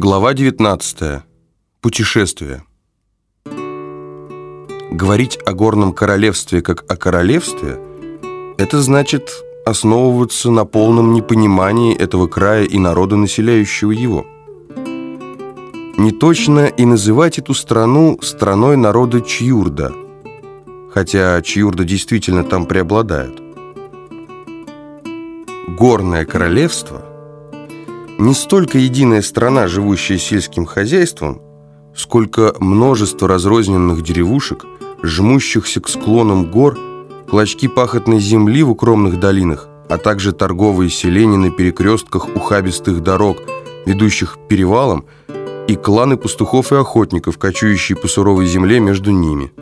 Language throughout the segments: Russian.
Глава 19. Путешествие. Говорить о горном королевстве как о королевстве – это значит основываться на полном непонимании этого края и народа, населяющего его. Не точно и называть эту страну страной народа Чьюрда, хотя Чьюрда действительно там преобладают. Горное королевство – не столько единая страна, живущая сельским хозяйством, сколько множество разрозненных деревушек, жмущихся к склонам гор, клочки пахотной земли в укромных долинах, а также торговые селения на перекрестках ухабистых дорог, ведущих к перевалам, и кланы пастухов и охотников, кочующие по суровой земле между ними –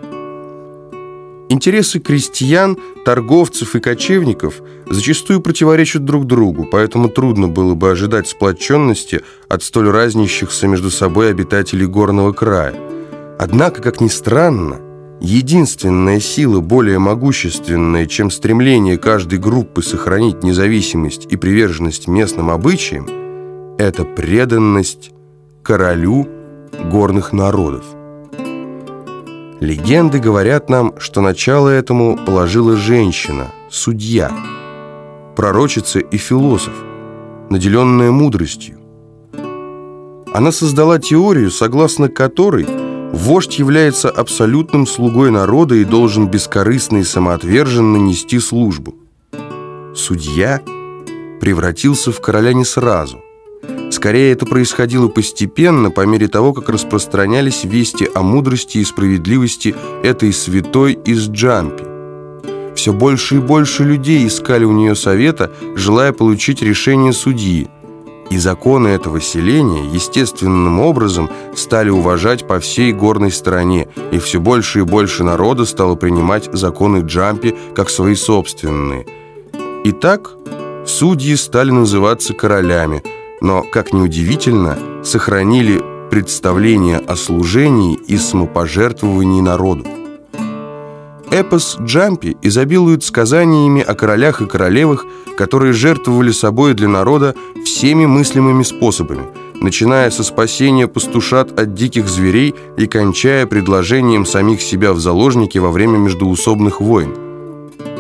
Интересы крестьян, торговцев и кочевников зачастую противоречат друг другу, поэтому трудно было бы ожидать сплоченности от столь разнящихся между собой обитателей горного края. Однако, как ни странно, единственная сила, более могущественная, чем стремление каждой группы сохранить независимость и приверженность местным обычаям, это преданность королю горных народов. Легенды говорят нам, что начало этому положила женщина, судья, пророчица и философ, наделенная мудростью. Она создала теорию, согласно которой вождь является абсолютным слугой народа и должен бескорыстно и самоотверженно нести службу. Судья превратился в короля не сразу. Скорее, это происходило постепенно, по мере того, как распространялись вести о мудрости и справедливости этой святой из Джампи. Все больше и больше людей искали у нее совета, желая получить решение судьи. И законы этого селения естественным образом стали уважать по всей горной стороне, и все больше и больше народа стало принимать законы Джампи как свои собственные. Итак, судьи стали называться королями – но, как ни удивительно, сохранили представление о служении и самопожертвовании народу. Эпос Джампи изобилует сказаниями о королях и королевах, которые жертвовали собой для народа всеми мыслимыми способами, начиная со спасения пастушат от диких зверей и кончая предложением самих себя в заложники во время междуусобных войн.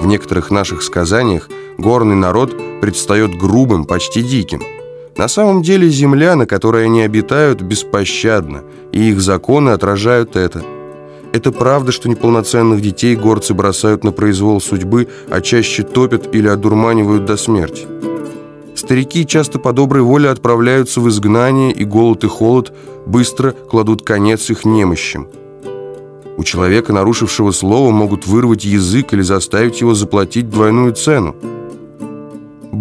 В некоторых наших сказаниях горный народ предстает грубым, почти диким – на самом деле земля, на которой они обитают, беспощадна, и их законы отражают это. Это правда, что неполноценных детей горцы бросают на произвол судьбы, а чаще топят или одурманивают до смерти. Старики часто по доброй воле отправляются в изгнание, и голод и холод быстро кладут конец их немощам. У человека, нарушившего слово, могут вырвать язык или заставить его заплатить двойную цену.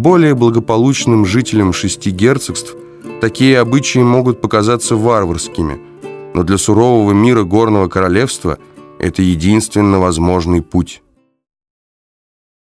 Более благополучным жителям шести герцогств такие обычаи могут показаться варварскими, но для сурового мира горного королевства это единственно возможный путь.